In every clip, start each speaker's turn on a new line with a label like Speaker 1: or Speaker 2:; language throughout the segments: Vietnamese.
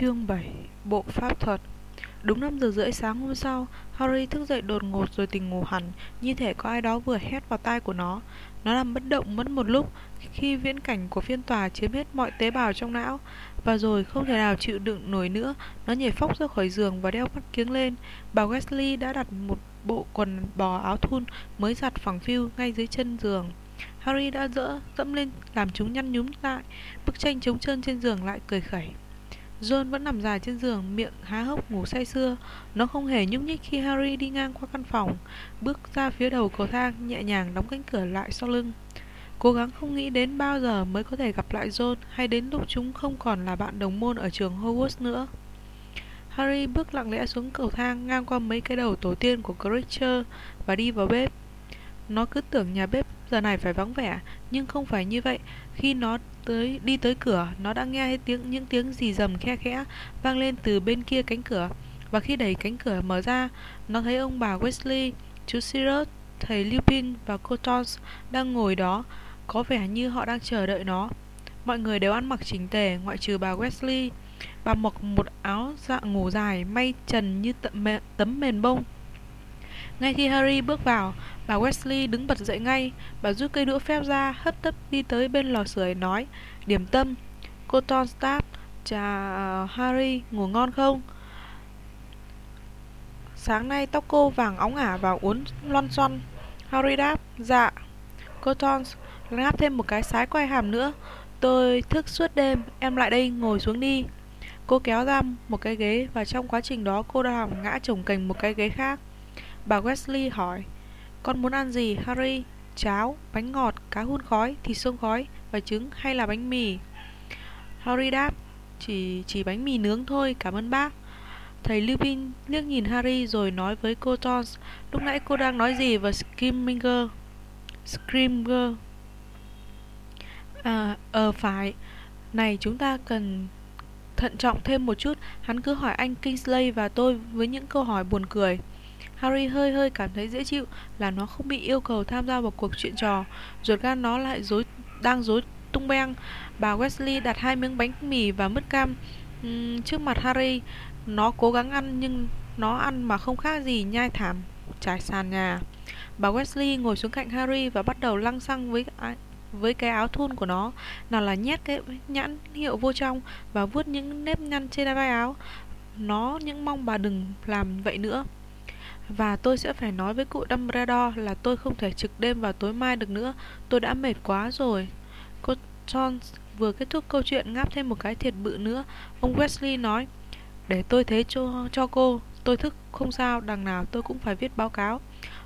Speaker 1: Chương 7 Bộ pháp thuật Đúng 5 giờ rưỡi sáng hôm sau, Harry thức dậy đột ngột rồi tỉnh ngủ hẳn, như thể có ai đó vừa hét vào tai của nó. Nó nằm bất động mất một lúc khi viễn cảnh của phiên tòa chiếm hết mọi tế bào trong não, và rồi không thể nào chịu đựng nổi nữa, nó nhảy phóc ra khỏi giường và đeo mắt kiếng lên. Bà Wesley đã đặt một bộ quần bò áo thun mới giặt phẳng phiu ngay dưới chân giường. Harry đã dỡ dẫm lên làm chúng nhăn nhúm lại, bức tranh trống trơn trên giường lại cười khẩy. John vẫn nằm dài trên giường, miệng há hốc ngủ say sưa. Nó không hề nhúc nhích khi Harry đi ngang qua căn phòng, bước ra phía đầu cầu thang, nhẹ nhàng đóng cánh cửa lại sau lưng. Cố gắng không nghĩ đến bao giờ mới có thể gặp lại John hay đến lúc chúng không còn là bạn đồng môn ở trường Hogwarts nữa. Harry bước lặng lẽ xuống cầu thang ngang qua mấy cái đầu tổ tiên của Creature và đi vào bếp. Nó cứ tưởng nhà bếp giờ này phải vắng vẻ, nhưng không phải như vậy. Khi nó tới đi tới cửa, nó đã nghe tiếng những tiếng gì rầm khe khẽ vang lên từ bên kia cánh cửa. Và khi đẩy cánh cửa mở ra, nó thấy ông bà Wesley chú Sirius, thầy Lupin và cô Tons đang ngồi đó, có vẻ như họ đang chờ đợi nó. Mọi người đều ăn mặc chỉnh tề, ngoại trừ bà Wesley Bà mặc một áo dạng ngủ dài, may trần như tấm mền bông. Ngay khi Harry bước vào, bà Wesley đứng bật dậy ngay. Bà rút cây đũa phép ra, hấp tấp đi tới bên lò sưởi nói, điểm tâm. Cô Tons đáp, chà Harry, ngủ ngon không? Sáng nay tóc cô vàng óng ả và uốn loăn xoăn. Harry đáp, dạ. Cô Tons ngáp thêm một cái sái quay hàm nữa. Tôi thức suốt đêm, em lại đây ngồi xuống đi. Cô kéo ra một cái ghế và trong quá trình đó cô đã ngã chồng cành một cái ghế khác. Bà Wesley hỏi Con muốn ăn gì Harry? Cháo, bánh ngọt, cá hun khói, thịt xông khói và trứng hay là bánh mì? Harry đáp Chỉ chỉ bánh mì nướng thôi, cảm ơn bác. Thầy Lupin liếc nhìn Harry rồi nói với cô Jones Lúc nãy cô đang nói gì và Screaminger Screamer À, ờ phải. Này chúng ta cần thận trọng thêm một chút. Hắn cứ hỏi anh Kingsley và tôi với những câu hỏi buồn cười. Harry hơi hơi cảm thấy dễ chịu là nó không bị yêu cầu tham gia vào cuộc chuyện trò. Ruột gan nó lại dối, đang dối tung beng. Bà Wesley đặt hai miếng bánh mì và mứt cam uhm, trước mặt Harry. Nó cố gắng ăn nhưng nó ăn mà không khác gì nhai thảm trải sàn nhà. Bà Wesley ngồi xuống cạnh Harry và bắt đầu lăng xăng với với cái áo thun của nó nào là nhét cái nhãn hiệu vô trong và vuốt những nếp nhăn trên vai áo nó những mong bà đừng làm vậy nữa và tôi sẽ phải nói với cụ Dumbledore là tôi không thể trực đêm vào tối mai được nữa. Tôi đã mệt quá rồi. Cô John vừa kết thúc câu chuyện ngáp thêm một cái thiệt bự nữa. Ông Wesley nói, để tôi thế cho, cho cô. Tôi thức không sao, đằng nào tôi cũng phải viết báo cáo.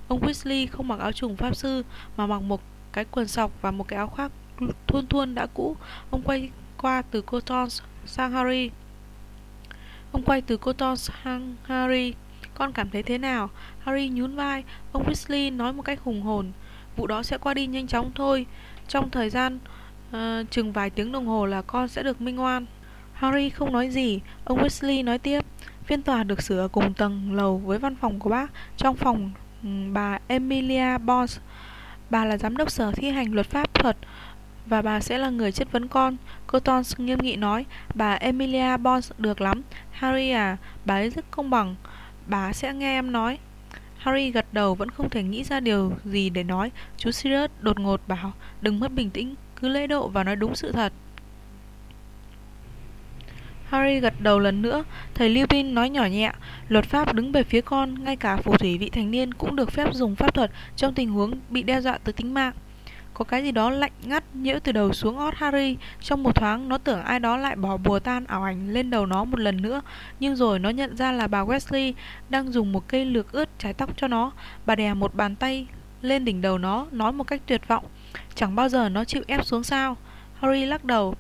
Speaker 1: Ông Weasley không mặc áo trùng pháp sư mà mặc một cái quần sọc và một cái áo khoác thun thun đã cũ. Ông quay qua từ cô Tons sang Harry. Ông quay từ cô Tons sang Harry. Con cảm thấy thế nào? Harry nhún vai. Ông Weasley nói một cách hùng hồn. Vụ đó sẽ qua đi nhanh chóng thôi. Trong thời gian uh, chừng vài tiếng đồng hồ là con sẽ được minh oan. Harry không nói gì. Ông Weasley nói tiếp. Phiên tòa được sửa cùng tầng lầu với văn phòng của bác. Trong phòng ừ, bà Emilia Bons, Bà là giám đốc sở thi hành luật pháp thuật và bà sẽ là người chất vấn con. Cô Tons nghiêm nghị nói, bà Emilia Bons được lắm. Harry à, bà ấy rất công bằng. Bà sẽ nghe em nói. Harry gật đầu, vẫn không thể nghĩ ra điều gì để nói. Chú Sirius đột ngột bảo, Đừng mất bình tĩnh, Cứ lễ độ và nói đúng sự thật. Harry gật đầu lần nữa. Thầy Lupin nói nhỏ nhẹ, Luật pháp đứng về phía con, Ngay cả phù thủy vị thành niên cũng được phép dùng pháp thuật Trong tình huống bị đe dọa tới tính mạng có cái gì đó lạnh ngắt nhiễu từ đầu xuống ót Harry. Trong một thoáng, nó tưởng ai đó lại bỏ bùa tan ảo ảnh lên đầu nó một lần nữa. Nhưng rồi nó nhận ra là bà Wesley đang dùng một cây lược ướt trái tóc cho nó. Bà đè một bàn tay lên đỉnh đầu nó, nói một cách tuyệt vọng, Chẳng bao giờ nó chịu ép xuống sao? Harry lắc đầu.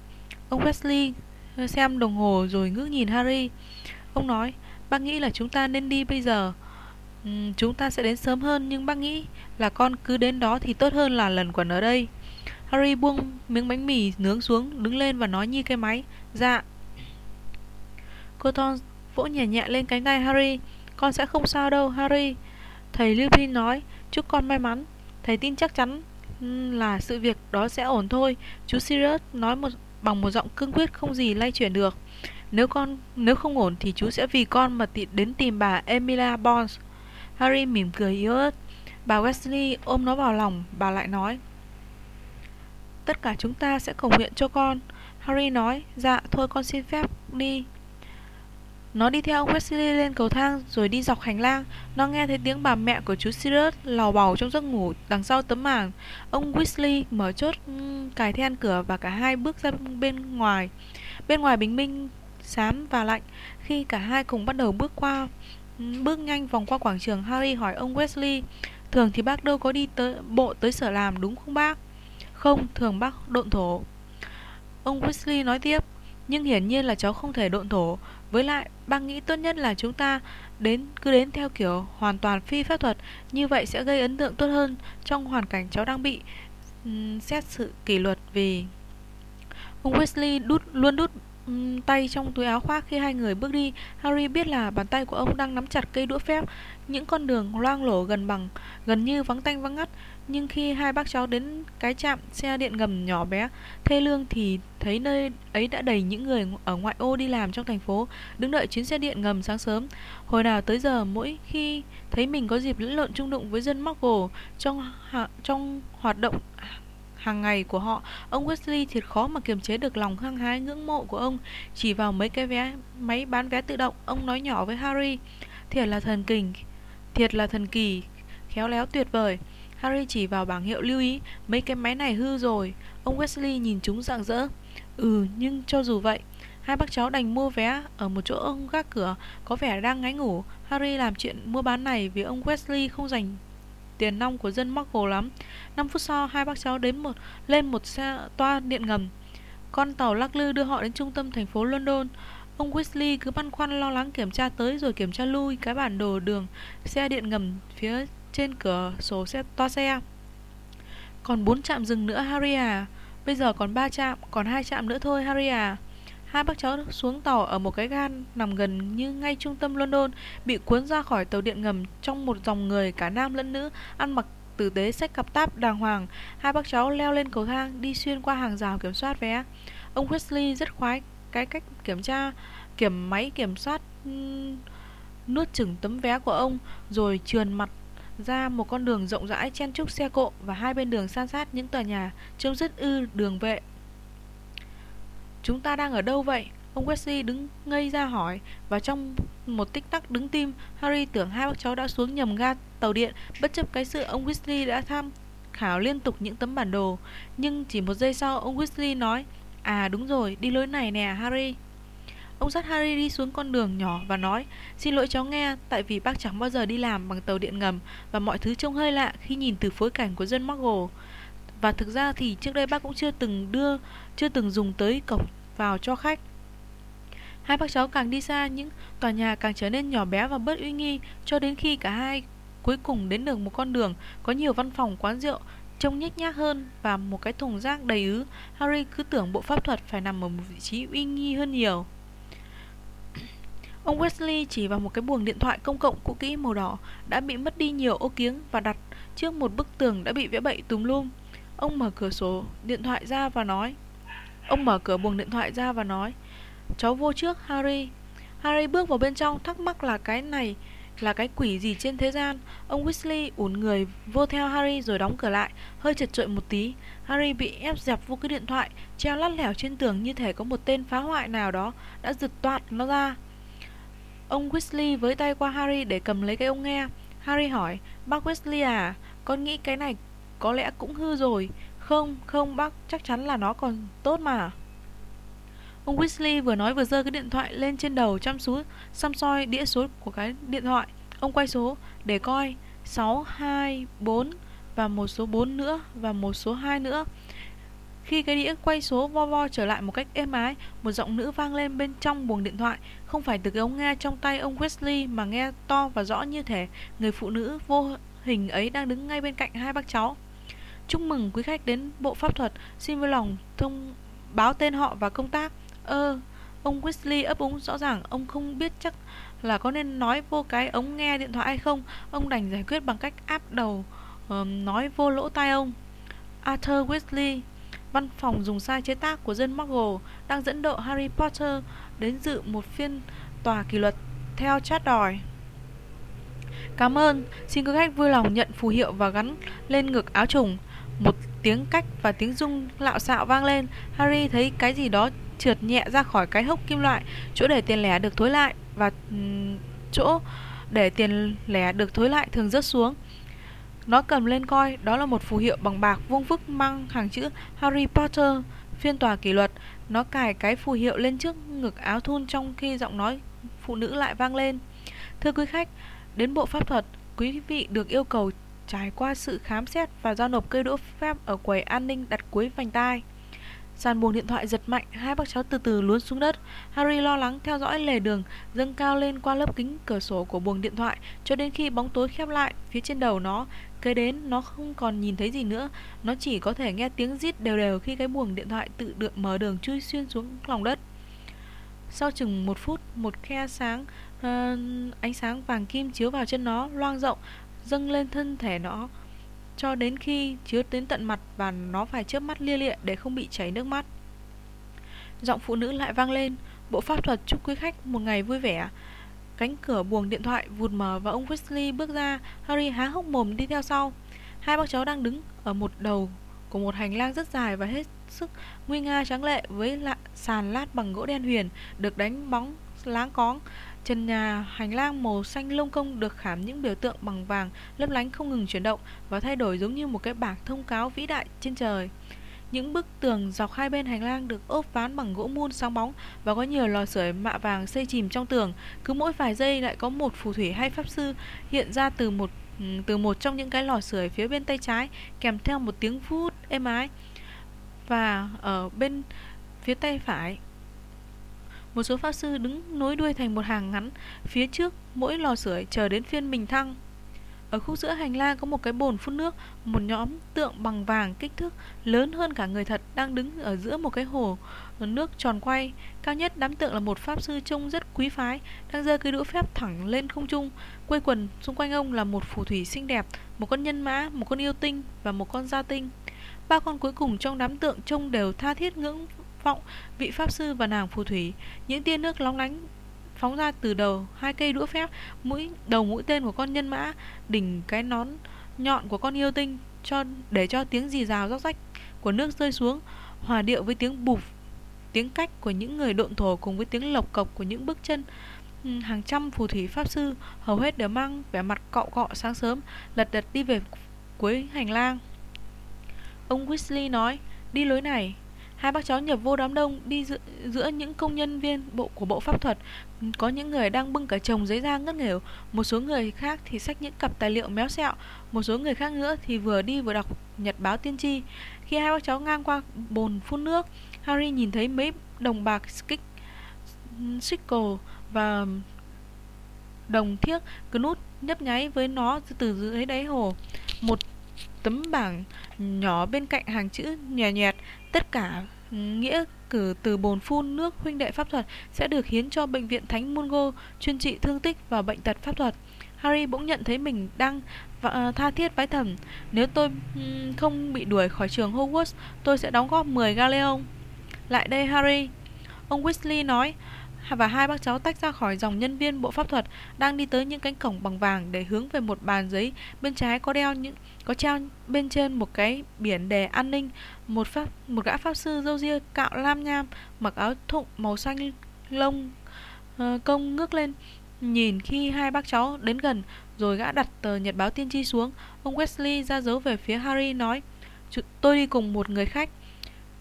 Speaker 1: Ông Wesley, xem đồng hồ rồi ngước nhìn Harry. Ông nói, Bác nghĩ là chúng ta nên đi bây giờ. Ừ, chúng ta sẽ đến sớm hơn Nhưng bác nghĩ là con cứ đến đó thì tốt hơn là lần quẩn ở đây. Harry buông miếng bánh mì nướng xuống Đứng lên và nói như cái máy. Dạ. Cô Thorne vỗ nhẹ nhẹ lên cánh tay Harry. Con sẽ không sao đâu Harry. Thầy Lupin nói Chúc con may mắn. Thầy tin chắc chắn ừ, là sự việc đó sẽ ổn thôi. Chú Sirius nói một bằng một giọng cương quyết không gì lay chuyển được. Nếu con nếu không ổn thì chú sẽ vì con mà tị, đến tìm bà Emilia Bonds. Harry mỉm cười yếu ớt. Bà Wesley ôm nó vào lòng, bà lại nói. Tất cả chúng ta sẽ cầu nguyện cho con. Harry nói, dạ, thôi con xin phép đi. Nó đi theo ông Wesley lên cầu thang rồi đi dọc hành lang. Nó nghe thấy tiếng bà mẹ của chú Sirius lào bào trong giấc ngủ đằng sau tấm màn. Ông Wesley mở chốt cài then cửa và cả hai bước ra bên ngoài. Bên ngoài bình minh xám và lạnh. Khi cả hai cùng bắt đầu bước qua bước nhanh vòng qua quảng trường, Harry hỏi ông Wesley, thường thì bác đâu có đi tới bộ tới sở làm đúng không bác? Không, thường bác độn thổ. Ông Wesley nói tiếp, nhưng hiển nhiên là cháu không thể độn thổ. Với lại, bác nghĩ tốt nhất là chúng ta đến cứ đến theo kiểu hoàn toàn phi pháp thuật, như vậy sẽ gây ấn tượng tốt hơn trong hoàn cảnh cháu đang bị um, xét sự kỷ luật vì ông Wesley đút luôn đút tay trong túi áo khoác khi hai người bước đi. Harry biết là bàn tay của ông đang nắm chặt cây đũa phép, những con đường loang lổ gần bằng gần như vắng tanh vắng ngắt. Nhưng khi hai bác cháu đến cái trạm xe điện ngầm nhỏ bé thê lương thì thấy nơi ấy đã đầy những người ở ngoại ô đi làm trong thành phố đứng đợi chuyến xe điện ngầm sáng sớm. Hồi nào tới giờ mỗi khi thấy mình có dịp lẫn lộn chung đụng với dân Muggle trong trong hoạt động hàng ngày của họ, ông Wesley thiệt khó mà kiềm chế được lòng hăng hái ngưỡng mộ của ông. Chỉ vào mấy cái vé máy bán vé tự động, ông nói nhỏ với Harry, thiệt là thần kình, thiệt là thần kỳ, khéo léo tuyệt vời. Harry chỉ vào bảng hiệu lưu ý, mấy cái máy này hư rồi. Ông Wesley nhìn chúng rạng rỡ. Ừ, nhưng cho dù vậy, hai bác cháu đành mua vé ở một chỗ ông gác cửa, có vẻ đang ngáy ngủ. Harry làm chuyện mua bán này vì ông Wesley không dành tiền nong của dân mắc hồ lắm. 5 phút sau, hai bác cháu đến một lên một xe toa điện ngầm. Con tàu lắc lư đưa họ đến trung tâm thành phố London. Ông Weasley cứ băn khoăn lo lắng kiểm tra tới rồi kiểm tra lui cái bản đồ đường xe điện ngầm phía trên cửa sổ xe toa xe. Còn bốn trạm dừng nữa Harry à. Bây giờ còn ba trạm, còn hai trạm nữa thôi Harry à. Hai bác cháu xuống tàu ở một cái gan nằm gần như ngay trung tâm London, bị cuốn ra khỏi tàu điện ngầm trong một dòng người cả nam lẫn nữ, ăn mặc tử tế sách cặp táp đàng hoàng. Hai bác cháu leo lên cầu thang, đi xuyên qua hàng rào kiểm soát vé. Ông Wesley rất khoái cái cách kiểm tra, kiểm máy kiểm soát nuốt chừng tấm vé của ông, rồi trườn mặt ra một con đường rộng rãi chen chúc xe cộ và hai bên đường san sát những tòa nhà trông rất ư đường vệ. Chúng ta đang ở đâu vậy? Ông Wesley đứng ngây ra hỏi. Và trong một tích tắc đứng tim Harry tưởng hai bác cháu đã xuống nhầm ga tàu điện. Bất chấp cái sự ông Wesley đã tham khảo liên tục những tấm bản đồ. Nhưng chỉ một giây sau ông Wesley nói À đúng rồi, đi lối này nè Harry. Ông dắt Harry đi xuống con đường nhỏ và nói Xin lỗi cháu nghe, tại vì bác chẳng bao giờ đi làm bằng tàu điện ngầm Và mọi thứ trông hơi lạ khi nhìn từ phối cảnh của dân Muggle và thực ra thì trước đây bác cũng chưa từng đưa, chưa từng dùng tới cổng vào cho khách. Hai bác cháu càng đi xa, những tòa nhà càng trở nên nhỏ bé và bớt uy nghi Cho đến khi cả hai cuối cùng đến được một con đường có nhiều văn phòng quán rượu trông nhếch nhác hơn và một cái thùng rác đầy ứ. Harry cứ tưởng bộ pháp thuật phải nằm ở một vị trí uy nghi hơn nhiều. Ông Wesley chỉ vào một cái buồng điện thoại công cộng cũ kỹ màu đỏ đã bị mất đi nhiều ô kiếng và đặt trước một bức tường đã bị vẽ bậy túm lum. Ông mở cửa sổ điện thoại ra và nói. Ông mở cửa buồng điện thoại ra và nói. Cháu vô trước, Harry. Harry bước vào bên trong, thắc mắc là cái này là cái quỷ gì trên thế gian? Ông Weasley ủn người vô theo Harry rồi đóng cửa lại, Hơi chật trội một tí. Harry bị ép dẹp vô cái điện thoại, Treo lắt lẻo trên tường như thể có một tên phá hoại nào đó Đã giật toạt nó ra. Ông Weasley với tay qua Harry để cầm lấy cái ông nghe. Harry hỏi, Bác Weasley à Con nghĩ cái này có lẽ cũng hư rồi Không, không bác chắc chắn là nó còn tốt mà Ông Weasley vừa nói vừa giơ cái điện thoại lên trên đầu chăm chú xăm soi đĩa số của cái điện thoại. Ông quay số để coi 624 và một số 4 nữa và một số 2 nữa. Khi cái đĩa quay số vo vo trở lại một cách êm ái, một giọng nữ vang lên bên trong buồng điện thoại, không phải từ cái ống nghe trong tay ông Wesley mà nghe to và rõ như thể người phụ nữ vô hình ấy đang đứng ngay bên cạnh hai bác cháu. Chúc mừng quý khách đến bộ pháp thuật, xin vui lòng thông báo tên họ và công tác. Ơ, ông Weasley ấp úng rõ ràng ông không biết chắc là có nên nói vô cái ống nghe điện thoại hay không. Ông đành giải quyết bằng cách áp đầu uh, nói vô lỗ tai ông. Arthur Weasley, văn phòng dùng sai chế tác của dân Muggle đang dẫn độ Harry Potter đến dự một phiên tòa kỷ luật theo chát đòi. Cảm ơn, xin quý khách vui lòng nhận phù hiệu và gắn lên ngực áo trùng. Một tiếng cách và tiếng rung lạo xạo vang lên. Harry thấy cái gì đó trượt nhẹ ra khỏi cái hốc kim loại, chỗ để tiền lẻ được thối lại và ừ, chỗ để tiền lẻ được thối lại thường rớt xuống. Nó cầm lên coi, đó là một phù hiệu bằng bạc vuông vức mang hàng chữ Harry Potter, phiên tòa kỷ luật. Nó cài cái phù hiệu lên trước ngực áo thun trong khi giọng nói phụ nữ lại vang lên. Thưa quý khách, đến bộ pháp thuật, quý vị được yêu cầu trải qua sự khám xét và giao nộp cây đũa phép ở quầy an ninh đặt cuối vành tai. Sàn buồng điện thoại giật mạnh, hai bác cháu từ từ luốn xuống đất. Harry lo lắng theo dõi lề đường dâng cao lên qua lớp kính cửa sổ của buồng điện thoại cho đến khi bóng tối khép lại phía trên đầu nó. Kế đến nó không còn nhìn thấy gì nữa, nó chỉ có thể nghe tiếng rít đều đều khi cái buồng điện thoại tự được mở đường chui xuyên xuống lòng đất. Sau chừng một phút, một khe sáng uh, ánh sáng vàng kim chiếu vào chân nó loang rộng dâng lên thân thể nó cho đến khi chứa đến tận mặt và nó phải chớp mắt lia lịa để không bị chảy nước mắt. Giọng phụ nữ lại vang lên, bộ pháp thuật chúc quý khách một ngày vui vẻ. Cánh cửa buồng điện thoại vụt mở và ông Wesley bước ra, Harry há hốc mồm đi theo sau. Hai bác cháu đang đứng ở một đầu của một hành lang rất dài và hết sức nguy nga trắng lệ với lạ, sàn lát bằng gỗ đen huyền được đánh bóng láng cóng Trần nhà hành lang màu xanh lông công được khảm những biểu tượng bằng vàng, lấp lánh không ngừng chuyển động và thay đổi giống như một cái bảng thông cáo vĩ đại trên trời. Những bức tường dọc hai bên hành lang được ốp ván bằng gỗ mun sáng bóng và có nhiều lò sưởi mạ vàng xây chìm trong tường. Cứ mỗi vài giây lại có một phù thủy hay pháp sư hiện ra từ một từ một trong những cái lò sưởi phía bên tay trái, kèm theo một tiếng vút êm ái. Và ở bên phía tay phải một số pháp sư đứng nối đuôi thành một hàng ngắn Phía trước mỗi lò sưởi chờ đến phiên mình thăng. Ở khúc giữa hành lang có một cái bồn phun nước Một nhóm tượng bằng vàng kích thước lớn hơn cả người thật Đang đứng ở giữa một cái hồ nước tròn quay. Cao nhất đám tượng là một pháp sư trông rất quý phái Đang giơ cây đũa phép thẳng lên không trung. Quây quần xung quanh ông là một phù thủy xinh đẹp Một con nhân mã, một con yêu tinh và một con gia tinh. Ba con cuối cùng trong đám tượng trông đều tha thiết ngưỡng vọng vị pháp sư và nàng phù thủy. Những tia nước lóng lánh phóng ra từ đầu hai cây đũa phép, mũi, đầu mũi tên của con nhân mã, đỉnh cái nón nhọn của con yêu tinh, cho, để cho tiếng rì rào róc rách của nước rơi xuống, hòa điệu với tiếng bụp, tiếng cách của những người độn thổ cùng với tiếng lộc cộc của những bước chân. Hàng trăm phù thủy pháp sư hầu hết đều mang vẻ mặt cọ cọ sáng sớm, lật đật đi về cuối hành lang. Ông Weasley nói, đi lối này Hai bác cháu nhập vô đám đông đi giữa, giữa những công nhân viên bộ của bộ pháp thuật. Có những người đang bưng cả chồng giấy da ngất nghỉu, một số người khác thì xách những cặp tài liệu méo xẹo, một số người khác nữa thì vừa đi vừa đọc nhật báo tiên tri. Khi hai bác cháu ngang qua bồn phun nước, Harry nhìn thấy mấy đồng bạc skik, sickle và đồng thiếc Knut nhấp nháy với nó từ dưới đáy hồ. Một tấm bảng nhỏ bên cạnh hàng chữ nhòe nhẹt tất cả nghĩa cử từ bồn phun nước huynh đệ pháp thuật sẽ được hiến cho bệnh viện Thánh Mungo chuyên trị thương tích và bệnh tật pháp thuật. Harry bỗng nhận thấy mình đang à, tha thiết vái thầm. Nếu tôi không bị đuổi khỏi trường Hogwarts, tôi sẽ đóng góp 10 galeon. Lại đây Harry. Ông Weasley nói và hai bác cháu tách ra khỏi dòng nhân viên bộ pháp thuật đang đi tới những cánh cổng bằng vàng để hướng về một bàn giấy bên trái có đeo những có treo bên trên một cái biển đề an ninh một pháp một gã pháp sư râu ria cạo lam nham mặc áo thụng màu xanh lông uh, công ngước lên nhìn khi hai bác cháu đến gần rồi gã đặt tờ nhật báo tiên tri xuống. Ông Wesley ra dấu về phía Harry nói tôi đi cùng một người khách.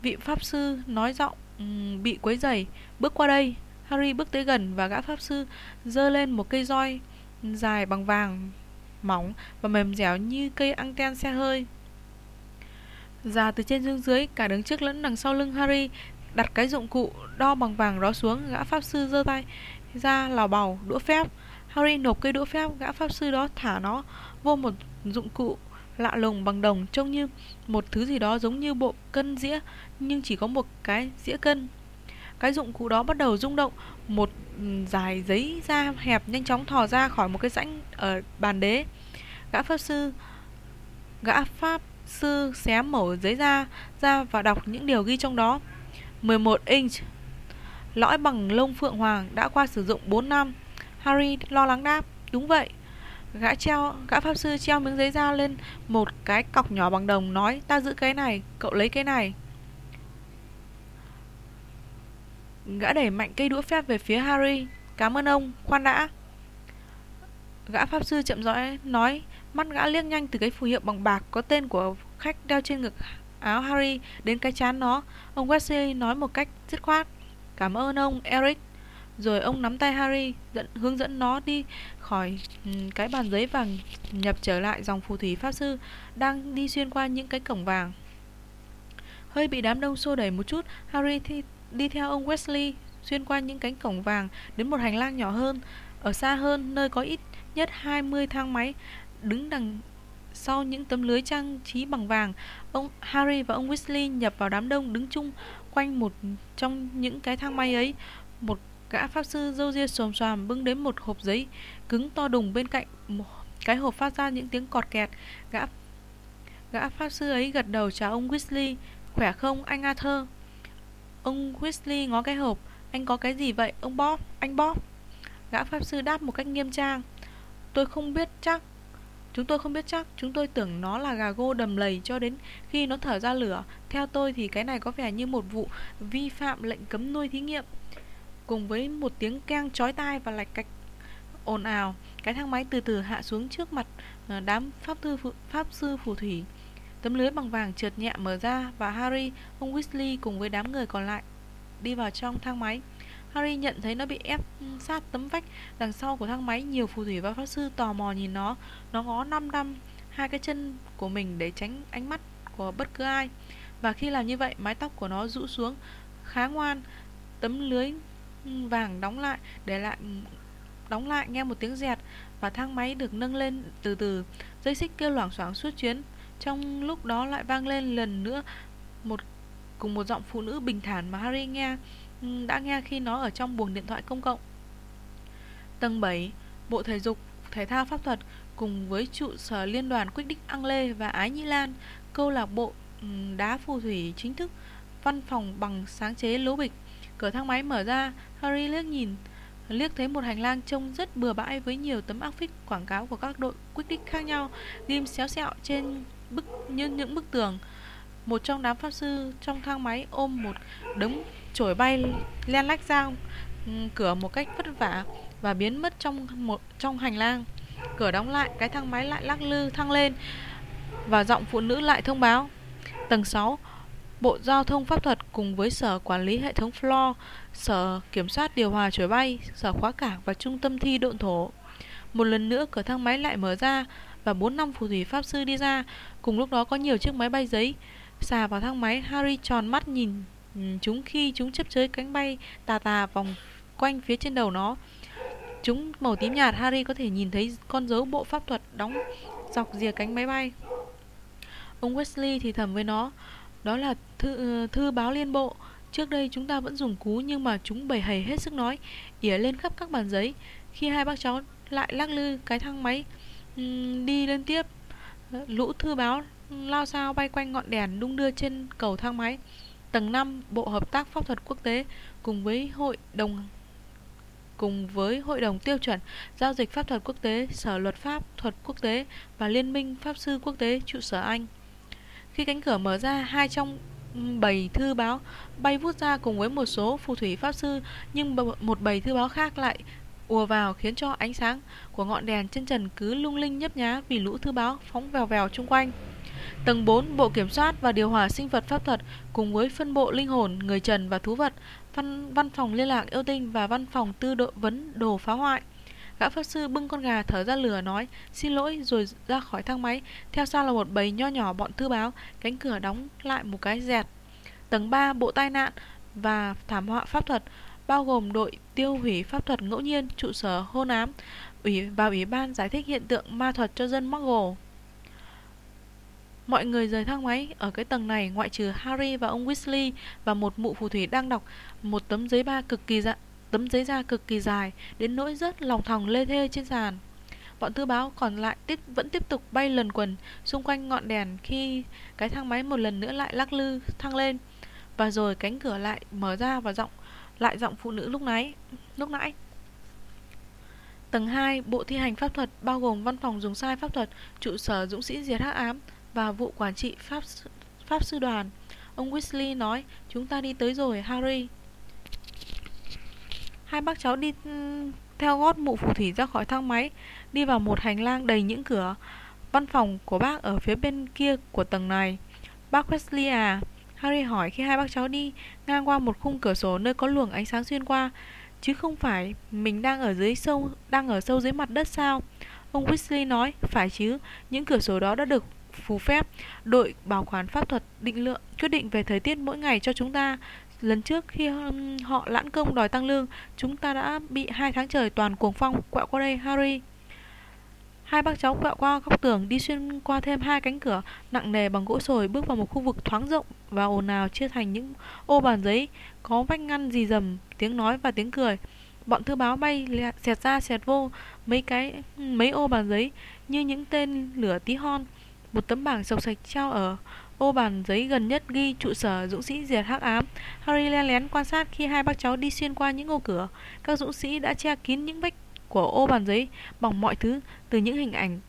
Speaker 1: Vị pháp sư nói giọng um, bị quấy rầy bước qua đây. Harry bước tới gần và gã pháp sư giơ lên một cây roi dài bằng vàng mỏng và mềm dẻo như cây anten xe hơi. Già từ trên xuống dưới, cả đứng trước lẫn đằng sau lưng Harry, đặt cái dụng cụ đo bằng vàng đó xuống, gã pháp sư giơ tay ra lào bào đũa phép. Harry nộp cây đũa phép, gã pháp sư đó thả nó vô một dụng cụ lạ lùng bằng đồng trông như một thứ gì đó giống như bộ cân dĩa nhưng chỉ có một cái dĩa cân cái dụng cụ đó bắt đầu rung động một ừ, dài giấy da hẹp nhanh chóng thò ra khỏi một cái rãnh ở bàn đế gã pháp sư gã pháp sư xé mở giấy da ra và đọc những điều ghi trong đó 11 inch lõi bằng lông phượng hoàng đã qua sử dụng 4 năm. Harry lo lắng đáp, đúng vậy. Gã treo, gã pháp sư treo miếng giấy da lên một cái cọc nhỏ bằng đồng nói, ta giữ cái này, cậu lấy cái này. Gã đẩy mạnh cây đũa phép về phía Harry. Cảm ơn ông, khoan đã. Gã pháp sư chậm rãi nói, mắt gã liếc nhanh từ cái phù hiệu bằng bạc có tên của khách đeo trên ngực áo Harry đến cái chán nó. Ông Wesley nói một cách dứt khoát. Cảm ơn ông, Eric. Rồi ông nắm tay Harry, dẫn, hướng dẫn nó đi khỏi cái bàn giấy và nhập trở lại dòng phù thủy pháp sư đang đi xuyên qua những cái cổng vàng. Hơi bị đám đông xô đẩy một chút, Harry thì đi theo ông Wesley xuyên qua những cánh cổng vàng đến một hành lang nhỏ hơn. Ở xa hơn, nơi có ít nhất 20 thang máy đứng đằng sau những tấm lưới trang trí bằng vàng, ông Harry và ông Weasley nhập vào đám đông đứng chung quanh một trong những cái thang máy ấy. Một gã pháp sư râu ria xồm xoàm bưng đến một hộp giấy cứng to đùng bên cạnh một cái hộp phát ra những tiếng cọt kẹt. Gã gã pháp sư ấy gật đầu chào ông Weasley, khỏe không anh Arthur? Ông Weasley ngó cái hộp, anh có cái gì vậy? Ông Bob, anh Bob. Gã pháp sư đáp một cách nghiêm trang. Tôi không biết chắc Chúng tôi không biết chắc, chúng tôi tưởng nó là gà gô đầm lầy cho đến khi nó thở ra lửa. Theo tôi thì cái này có vẻ như một vụ vi phạm lệnh cấm nuôi thí nghiệm. Cùng với một tiếng keng chói tai và lạch cạch ồn ào, cái thang máy từ từ hạ xuống trước mặt ờ, đám pháp thư pháp sư phù thủy. Tấm lưới bằng vàng trượt nhẹ mở ra và Harry, ông Weasley cùng với đám người còn lại đi vào trong thang máy. Harry nhận thấy nó bị ép sát tấm vách đằng sau của thang máy. Nhiều phù thủy và pháp sư tò mò nhìn nó. Nó ngó năm năm hai cái chân của mình để tránh ánh mắt của bất cứ ai. Và khi làm như vậy, mái tóc của nó rũ xuống khá ngoan. Tấm lưới vàng đóng lại để lại đóng lại nghe một tiếng dẹt và thang máy được nâng lên từ từ. Dây xích kêu loảng xoảng suốt chuyến. Trong lúc đó lại vang lên lần nữa một cùng một giọng phụ nữ bình thản mà Harry nghe ừ, đã nghe khi nó ở trong buồng điện thoại công cộng. Tầng 7, Bộ Thể dục, Thể thao Pháp thuật cùng với trụ sở liên đoàn Quyết Đích Ang Lê và Ái Nhĩ Lan, câu lạc bộ ừ, đá phù thủy chính thức, văn phòng bằng sáng chế lố bịch. Cửa thang máy mở ra, Harry liếc nhìn, liếc thấy một hành lang trông rất bừa bãi với nhiều tấm áp phích quảng cáo của các đội Quyết Đích khác nhau, ghim xéo xẹo trên bức như những bức tường. Một trong đám pháp sư trong thang máy ôm một đống chổi bay len lách ra ừ, cửa một cách vất vả và biến mất trong một trong hành lang. Cửa đóng lại, cái thang máy lại lắc lư thăng lên và giọng phụ nữ lại thông báo. Tầng 6, Bộ Giao thông Pháp thuật cùng với Sở Quản lý Hệ thống Floor, Sở Kiểm soát Điều hòa chổi bay, Sở Khóa Cảng và Trung tâm Thi Độn Thổ. Một lần nữa cửa thang máy lại mở ra và bốn năm phù thủy pháp sư đi ra. Cùng lúc đó có nhiều chiếc máy bay giấy xà vào thang máy. Harry tròn mắt nhìn ừ, chúng khi chúng chấp chới cánh bay tà tà vòng quanh phía trên đầu nó. Chúng màu tím nhạt Harry có thể nhìn thấy con dấu bộ pháp thuật đóng dọc rìa cánh máy bay. Ông Wesley thì thầm với nó đó là thư, ừ, thư báo liên bộ. Trước đây chúng ta vẫn dùng cú nhưng mà chúng bầy hầy hết sức nói ỉa lên khắp các bàn giấy. Khi hai bác cháu lại lắc lư cái thang máy ừ, đi lên tiếp lũ thư báo lao sao bay quanh ngọn đèn đung đưa trên cầu thang máy Tầng 5, Bộ Hợp tác Pháp thuật Quốc tế cùng với Hội đồng cùng với Hội đồng Tiêu chuẩn Giao dịch Pháp thuật Quốc tế, Sở Luật Pháp thuật Quốc tế và Liên minh Pháp sư Quốc tế trụ sở Anh. Khi cánh cửa mở ra, hai trong bảy thư báo bay vút ra cùng với một số phù thủy pháp sư nhưng một bầy thư báo khác lại ùa vào khiến cho ánh sáng của ngọn đèn trên trần cứ lung linh nhấp nhá vì lũ thư báo phóng vèo vèo chung quanh. Tầng 4, Bộ Kiểm soát và Điều hòa Sinh vật Pháp thuật cùng với phân bộ linh hồn, người trần và thú vật, văn, văn phòng liên lạc yêu tinh và văn phòng tư độ vấn đồ phá hoại. Gã pháp sư bưng con gà thở ra lửa nói Xin lỗi rồi ra khỏi thang máy Theo sau là một bầy nho nhỏ bọn thư báo Cánh cửa đóng lại một cái dẹt Tầng 3 bộ tai nạn và thảm họa pháp thuật Bao gồm đội tiêu hủy pháp thuật ngẫu nhiên Trụ sở hôn ám ủy và Ủy ban giải thích hiện tượng ma thuật cho dân Muggle Mọi người rời thang máy. Ở cái tầng này ngoại trừ Harry và ông Weasley Và một mụ phù thủy đang đọc Một tấm giấy ba cực kỳ dạ, tấm giấy da cực kỳ dài Đến nỗi rất lòng thòng lê thê trên sàn. Bọn thư báo còn lại tiếp vẫn tiếp tục bay lần quần xung quanh ngọn đèn khi cái thang máy một lần nữa lại lắc lư thăng lên. Và rồi cánh cửa lại mở ra và giọng lại giọng phụ nữ lúc nãy. Lúc nãy. Tầng 2, Bộ Thi hành Pháp thuật bao gồm văn phòng dùng sai pháp thuật, trụ sở dũng sĩ diệt hắc ám và vụ quản trị pháp pháp sư đoàn. Ông Weasley nói, chúng ta đi tới rồi, Harry. Hai bác cháu đi ừ, theo gót mụ phù thủy ra khỏi thang máy, đi vào một hành lang đầy những cửa. Văn phòng của bác ở phía bên kia của tầng này. Bác Weasley à? Harry hỏi khi hai bác cháu đi ngang qua một khung cửa sổ nơi có luồng ánh sáng xuyên qua. Chứ không phải mình đang ở dưới sâu, đang ở sâu dưới mặt đất sao? Ông Weasley nói, phải chứ, những cửa sổ đó đã được phù phép. Đội bảo quản pháp thuật định lượng quyết định về thời tiết mỗi ngày cho chúng ta. Lần trước khi họ lãn công đòi tăng lương, chúng ta đã bị hai tháng trời toàn cuồng phong quẹo qua đây, Harry. Hai bác cháu quẹo qua góc tường, đi xuyên qua thêm hai cánh cửa nặng nề bằng gỗ sồi, bước vào một khu vực thoáng rộng và ồn ào chia thành những ô bàn giấy có vách ngăn dì dầm, tiếng nói và tiếng cười. Bọn thư báo bay xẹt ra xẹt vô mấy cái mấy ô bàn giấy như những tên lửa tí hon. Một tấm bảng sộc sạch treo ở ô bàn giấy gần nhất ghi trụ sở dũng sĩ diệt hắc ám. Harry len lén quan sát khi hai bác cháu đi xuyên qua những ô cửa. Các dũng sĩ đã che kín những vách của ô bàn giấy bằng mọi thứ, từ những hình ảnh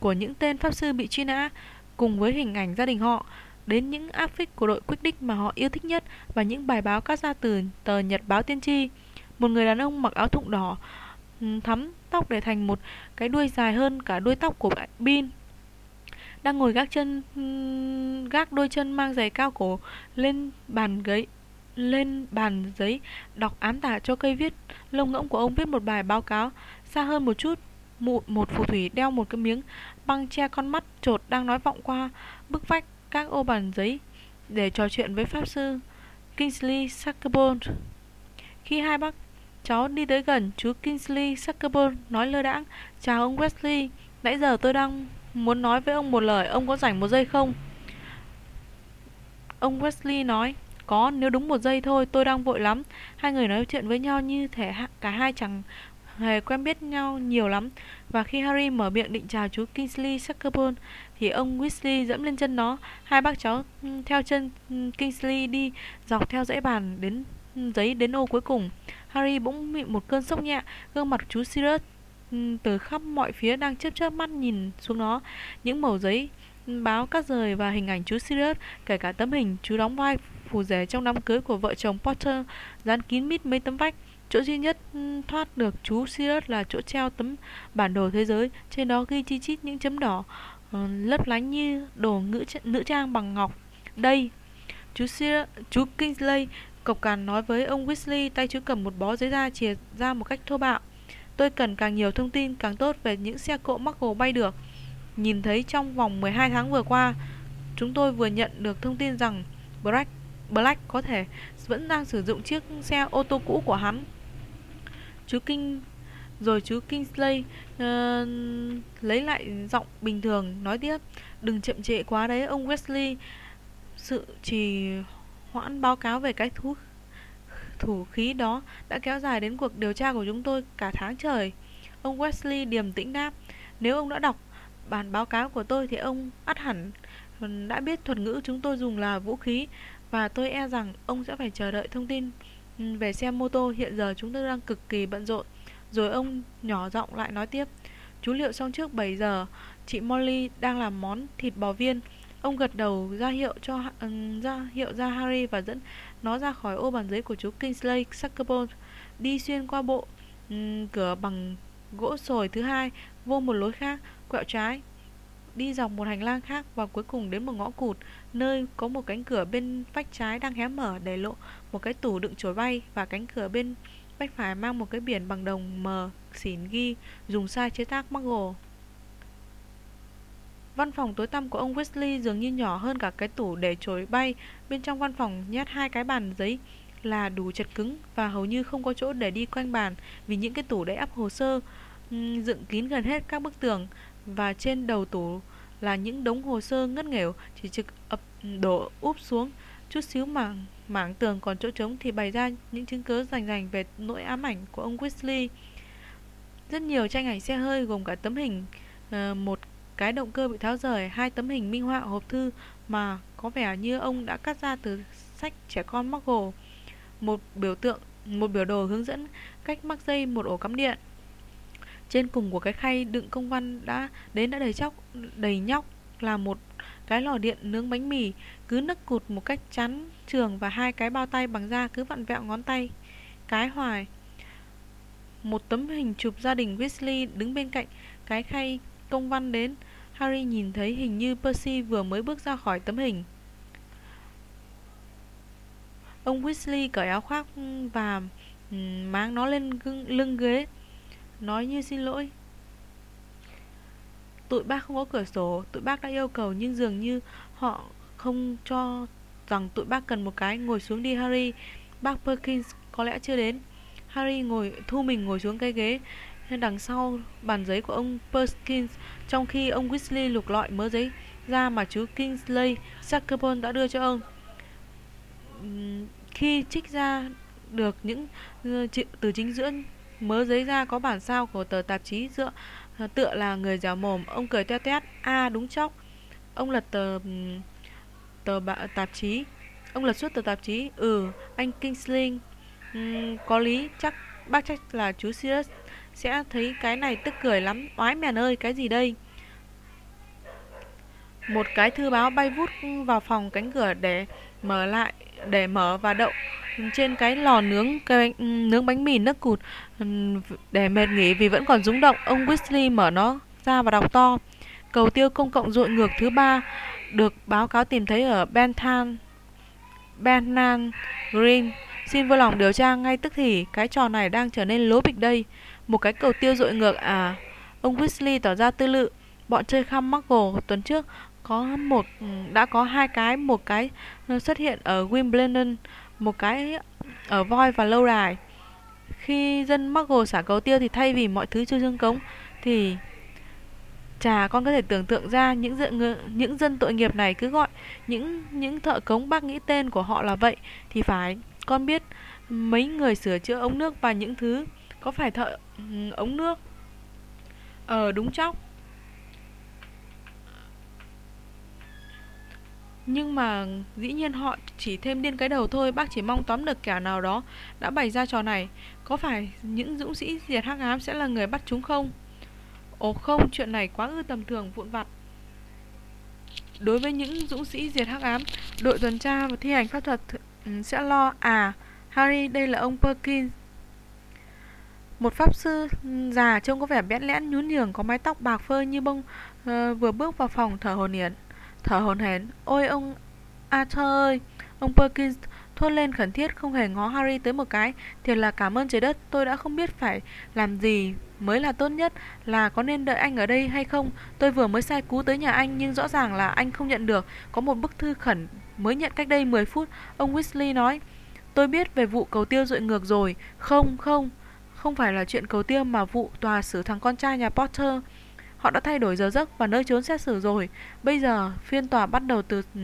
Speaker 1: của những tên pháp sư bị truy nã cùng với hình ảnh gia đình họ, đến những áp phích của đội quyết đích mà họ yêu thích nhất và những bài báo cắt ra từ tờ Nhật báo Tiên tri. Một người đàn ông mặc áo thụng đỏ ừ, thắm tóc để thành một cái đuôi dài hơn cả đuôi tóc của Bin, đang ngồi gác chân ừ, gác đôi chân mang giày cao cổ lên bàn ghế lên bàn giấy đọc ám tả cho cây viết lông ngỗng của ông viết một bài báo cáo xa hơn một chút một, một phù thủy đeo một cái miếng băng che con mắt trột đang nói vọng qua bức vách các ô bàn giấy để trò chuyện với pháp sư Kingsley Suckerbone. Khi hai bác cháu đi tới gần, chú Kingsley Suckerbone nói lơ đãng, chào ông Wesley, nãy giờ tôi đang muốn nói với ông một lời, ông có rảnh một giây không? Ông Wesley nói, có, nếu đúng một giây thôi, tôi đang vội lắm. Hai người nói chuyện với nhau như thể cả hai chẳng hề quen biết nhau nhiều lắm. Và khi Harry mở miệng định chào chú Kingsley Suckerbone, thì ông Weasley dẫm lên chân nó. Hai bác cháu theo chân Kingsley đi dọc theo dãy bàn đến giấy đến ô cuối cùng. Harry bỗng bị một cơn sốc nhẹ, gương mặt chú Sirius từ khắp mọi phía đang chớp chớp mắt nhìn xuống nó. Những mẩu giấy báo cắt rời và hình ảnh chú Sirius, kể cả tấm hình chú đóng vai phù rể trong đám cưới của vợ chồng Potter dán kín mít mấy tấm vách. Chỗ duy nhất ừ, thoát được chú Sirius là chỗ treo tấm bản đồ thế giới, trên đó ghi chi chít những chấm đỏ uh, lấp lánh như đồ ngữ nữ trang bằng ngọc. Đây, chú Sirius, chú Kingsley cộc cằn nói với ông Weasley, tay chú cầm một bó giấy da chìa ra một cách thô bạo. Tôi cần càng nhiều thông tin càng tốt về những xe cộ Muggle bay được. Nhìn thấy trong vòng 12 tháng vừa qua, chúng tôi vừa nhận được thông tin rằng Black, Black có thể vẫn đang sử dụng chiếc xe ô tô cũ của hắn. Chú Kinh rồi chú Kingsley uh, lấy lại giọng bình thường nói tiếp Đừng chậm trễ quá đấy ông Wesley Sự trì hoãn báo cáo về cái thú thủ khí đó đã kéo dài đến cuộc điều tra của chúng tôi cả tháng trời. Ông Wesley điềm tĩnh đáp, nếu ông đã đọc bản báo cáo của tôi thì ông ắt hẳn đã biết thuật ngữ chúng tôi dùng là vũ khí và tôi e rằng ông sẽ phải chờ đợi thông tin ừ, về xe mô tô hiện giờ chúng tôi đang cực kỳ bận rộn. Rồi ông nhỏ giọng lại nói tiếp, chú liệu xong trước 7 giờ, chị Molly đang làm món thịt bò viên. Ông gật đầu ra hiệu cho uh, ra hiệu ra Harry và dẫn nó ra khỏi ô bàn giấy của chú Kingsley Suckerbone, đi xuyên qua bộ um, cửa bằng gỗ sồi thứ hai, vô một lối khác, quẹo trái, đi dọc một hành lang khác và cuối cùng đến một ngõ cụt, nơi có một cánh cửa bên vách trái đang hé mở để lộ một cái tủ đựng chổi bay và cánh cửa bên vách phải mang một cái biển bằng đồng mờ xỉn ghi dùng sai chế tác Muggle. Văn phòng tối tăm của ông Wesley dường như nhỏ hơn cả cái tủ để chổi bay. Bên trong văn phòng nhét hai cái bàn giấy là đủ chật cứng và hầu như không có chỗ để đi quanh bàn vì những cái tủ để ấp hồ sơ dựng kín gần hết các bức tường và trên đầu tủ là những đống hồ sơ ngất nghèo chỉ trực ập đổ úp xuống chút xíu mảng mảng tường còn chỗ trống thì bày ra những chứng cứ rành rành về nỗi ám ảnh của ông Wesley rất nhiều tranh ảnh xe hơi gồm cả tấm hình ờ, một cái động cơ bị tháo rời, hai tấm hình minh họa hộp thư mà có vẻ như ông đã cắt ra từ sách trẻ con Muggle. một biểu tượng, một biểu đồ hướng dẫn cách mắc dây một ổ cắm điện. Trên cùng của cái khay đựng công văn đã đến đã đầy chóc, đầy nhóc là một cái lò điện nướng bánh mì cứ nấc cụt một cách chắn trường và hai cái bao tay bằng da cứ vặn vẹo ngón tay. Cái hoài một tấm hình chụp gia đình Weasley đứng bên cạnh cái khay công văn đến. Harry nhìn thấy hình như Percy vừa mới bước ra khỏi tấm hình. Ông Weasley cởi áo khoác và mang nó lên lưng ghế nói như xin lỗi Tụi bác không có cửa sổ, tụi bác đã yêu cầu nhưng dường như họ không cho rằng tụi bác cần một cái ngồi xuống đi Harry. Bác Perkins có lẽ chưa đến. Harry ngồi thu mình ngồi xuống cái ghế đằng sau bàn giấy của ông Perkins trong khi ông Weasley lục lọi mớ giấy ra mà chú Kingsley Sackabon đã đưa cho ông. Khi trích ra được những ờ, từ chính giữa mớ giấy ra có bản sao của tờ tạp chí dựa ờ, tựa là người dẻo mồm ông cười teo tét a à, đúng chóc ông lật tờ tờ bạ, tạp chí. Ông lật suốt tờ tạp chí. Ừ anh Kingsling. Uhm, có lý chắc bác chắc là chú Sirius sẽ thấy cái này tức cười lắm. Oái mèn ơi cái gì đây? Một cái thư báo bay vút vào phòng cánh cửa để mở lại để mở và đậu trên cái lò nướng cái bánh, ừ, nướng bánh mì nước cụt ừ, để mệt nghỉ vì vẫn còn rúng động ông Weasley mở nó ra và đọc to. Cầu tiêu công cộng dội ngược thứ ba được báo cáo tìm thấy ở Bentham bentham Green. Xin vui lòng điều tra ngay tức thì cái trò này đang trở nên lố bịch đây. Một cái cầu tiêu dội ngược à ông Weasley tỏ ra tư lự. Bọn chơi khăm Muggle tuần trước có một ừ, đã có hai cái một cái xuất hiện ở Wimbledon một cái ở voi và lâu đài. Khi dân mắc hồ xả cầu tiêu thì thay vì mọi thứ chưa dương cống thì chà con có thể tưởng tượng ra những dân những dân tội nghiệp này cứ gọi những những thợ cống bác nghĩ tên của họ là vậy thì phải. Con biết mấy người sửa chữa ống nước và những thứ có phải thợ, ống nước. Ờ đúng chóc. Nhưng mà dĩ nhiên họ chỉ thêm điên cái đầu thôi Bác chỉ mong tóm được kẻ nào đó đã bày ra trò này Có phải những dũng sĩ diệt hắc ám sẽ là người bắt chúng không? Ồ không, chuyện này quá ư tầm thường vụn vặt. Đối với những dũng sĩ diệt hắc ám Đội tuần tra và thi hành pháp thuật ừ, sẽ lo. À, Harry, đây là ông Perkins. Một pháp sư già trông có vẻ bẽn lẽn nhún nhường có mái tóc bạc phơ như bông uh, vừa bước vào phòng thở hồn yển thở hổn hển. Ôi ông Arthur ơi! Ông Perkins thốt lên khẩn thiết không hề ngó Harry tới một cái. Thiệt là cảm ơn trời đất, tôi đã không biết phải làm gì mới là tốt nhất, là có nên đợi anh ở đây hay không. Tôi vừa mới sai cú tới nhà anh nhưng rõ ràng là anh không nhận được. Có một bức thư khẩn mới nhận cách đây 10 phút. Ông Weasley nói, tôi biết về vụ cầu tiêu dội ngược rồi. Không, không, không phải là chuyện cầu tiêu mà vụ tòa xử thằng con trai nhà Potter. Họ đã thay đổi giờ giấc và nơi trốn xét xử rồi. Bây giờ, phiên tòa bắt đầu từ ừ,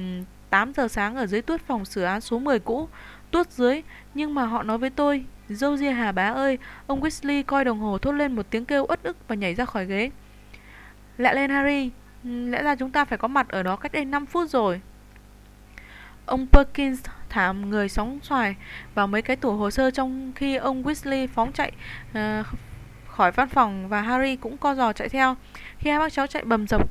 Speaker 1: 8 giờ sáng ở dưới tuốt phòng xử án số 10 cũ. Tuốt dưới, nhưng mà họ nói với tôi, dâu ria hà bá ơi, ông Weasley coi đồng hồ thốt lên một tiếng kêu ớt ức và nhảy ra khỏi ghế. Lẹ lên Harry, ừ, lẽ ra chúng ta phải có mặt ở đó cách đây 5 phút rồi. Ông Perkins thả người sóng xoài vào mấy cái tủ hồ sơ trong khi ông Weasley phóng chạy uh, khỏi văn phòng và Harry cũng co giò chạy theo. Khi hai bác cháu chạy bầm dập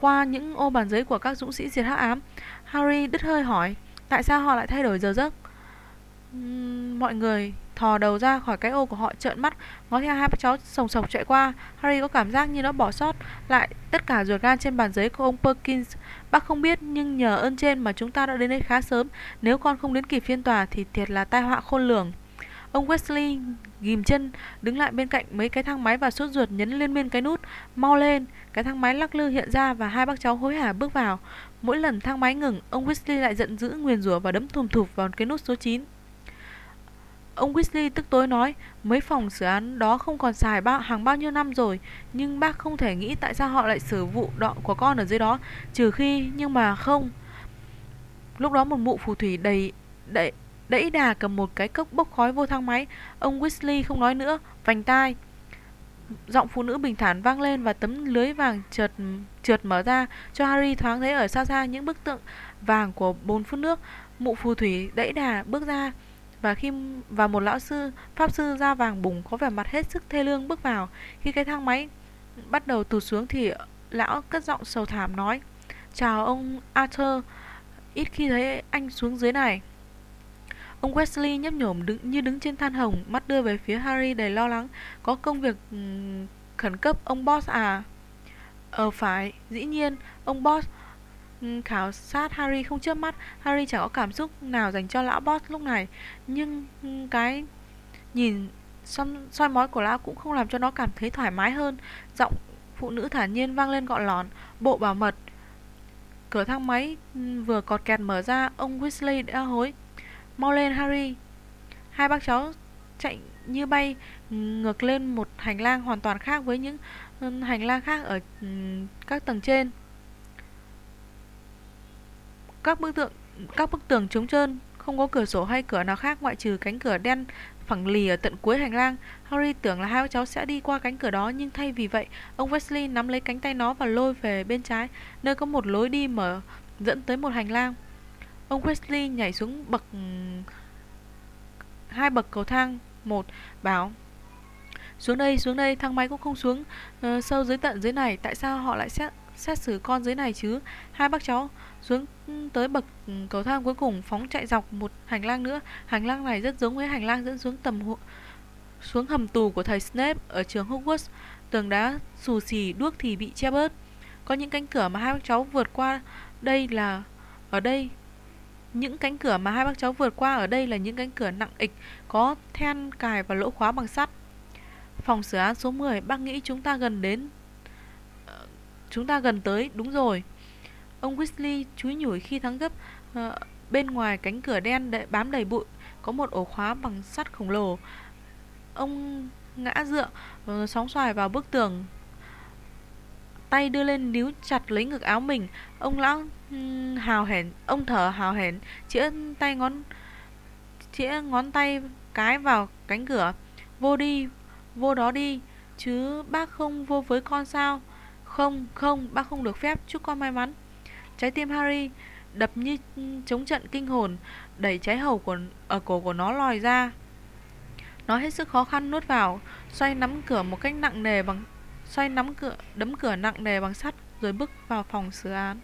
Speaker 1: qua những ô bàn giấy của các dũng sĩ diệt hắc ám, Harry đứt hơi hỏi tại sao họ lại thay đổi giờ giấc. Uhm, mọi người thò đầu ra khỏi cái ô của họ trợn mắt ngó theo hai bác cháu sồng sộc chạy qua harry có cảm giác như nó bỏ sót lại tất cả ruột gan trên bàn giấy của ông perkins bác không biết nhưng nhờ ơn trên mà chúng ta đã đến đây khá sớm nếu con không đến kịp phiên tòa thì thiệt là tai họa khôn lường ông wesley ghim chân đứng lại bên cạnh mấy cái thang máy và sốt ruột nhấn liên miên cái nút. Mau lên! Cái thang máy lắc lư hiện ra và hai bác cháu hối hả bước vào. Mỗi lần thang máy ngừng ông Wesley lại giận dữ nguyền rủa và đấm thùm thụp vào cái nút số 9 Ông Weasley tức tối nói Mấy phòng xử án đó không còn xài bao, hàng bao nhiêu năm rồi Nhưng bác không thể nghĩ tại sao họ lại xử vụ đọ của con ở dưới đó Trừ khi, nhưng mà không. Lúc đó một mụ phù thủy đầy, đầy, đẫy đà cầm một cái cốc bốc khói vô thang máy. Ông Weasley không nói nữa, Vành tai. Giọng phụ nữ bình thản vang lên và tấm lưới vàng trượt trượt mở ra, cho Harry thoáng thấy ở xa xa những bức tượng vàng của bốn phút nước. Mụ phù thủy đẫy đà bước ra và khi và một lão sư, pháp sư da vàng bùng có vẻ mặt hết sức thê lương bước vào. Khi cái thang máy bắt đầu tụt xuống thì lão cất giọng sầu thảm nói, chào ông arthur, ít khi thấy anh xuống dưới này ông wesley nhấp nhổm đứng, như đứng trên than hồng, mắt đưa về phía harry đầy lo lắng. Có công việc khẩn cấp, ông boss à? Ờ phải, dĩ nhiên, ông boss. Khảo sát Harry không chớp mắt, Harry chẳng có cảm xúc nào dành cho lão boss lúc này. Nhưng cái nhìn soi mói của lão cũng không làm cho nó cảm thấy thoải mái hơn. Giọng phụ nữ thản nhiên vang lên gọn lòn Bộ bảo mật. Cửa thang máy vừa cọt kẹt mở ra, Ông Weasley đã hối. Mau lên Harry Hai bác cháu chạy như bay ngược lên một hành lang hoàn toàn khác với những hành lang khác ở các tầng trên các bức tượng các bức tường trống trơn, không có cửa sổ hay cửa nào khác ngoại trừ cánh cửa đen phẳng lì ở tận cuối hành lang. Harry tưởng là hai cháu sẽ đi qua cánh cửa đó nhưng thay vì vậy, ông Wesley nắm lấy cánh tay nó và lôi về bên trái, nơi có một lối đi mở dẫn tới một hành lang. Ông Wesley nhảy xuống bậc ừ, hai bậc cầu thang. Một bảo xuống đây xuống đây thang máy cũng không xuống. Uh, sâu dưới tận dưới này tại sao họ lại xét xét xử con dưới này chứ? Hai bác cháu xuống ừ, tới bậc ừ, cầu thang cuối cùng phóng chạy dọc một hành lang nữa. Hành lang này rất giống với hành lang dẫn xuống tầm hộ xuống hầm tù của thầy Snape ở trường Hogwarts. Tường đá xù xì đuốc thì bị che bớt. Có những cánh cửa mà hai bác cháu vượt qua đây là ở đây những cánh cửa mà hai bác cháu vượt qua ở đây là những cánh cửa nặng ịch có then cài và lỗ khóa bằng sắt. Phòng xử án số 10 bác nghĩ chúng ta gần đến ờ, chúng ta gần tới đúng rồi. Ông Weasley chúi nhủi khi thắng gấp ờ, Bên ngoài cánh cửa đen đậy, bám đầy bụi Có một ổ khóa bằng sắt khổng lồ. Ông ngã dựa ờ, Sóng xoài vào bức tường Tay đưa lên níu chặt lấy ngực áo mình. Ông lão hào hển Ông thở hào hển Chĩa tay ngón Chĩa ngón tay cái vào cánh cửa Vô đi Vô đó đi Chứ bác không vô với con sao Không, không, bác không được phép Chúc con may mắn Trái tim Harry đập như chống trận kinh hồn, đẩy trái hầu của ở cổ của nó lòi ra. Nó hết sức khó khăn nuốt vào, xoay nắm cửa một cách nặng nề bằng xoay nắm cửa đấm cửa nặng nề bằng sắt rồi bước vào phòng xử án.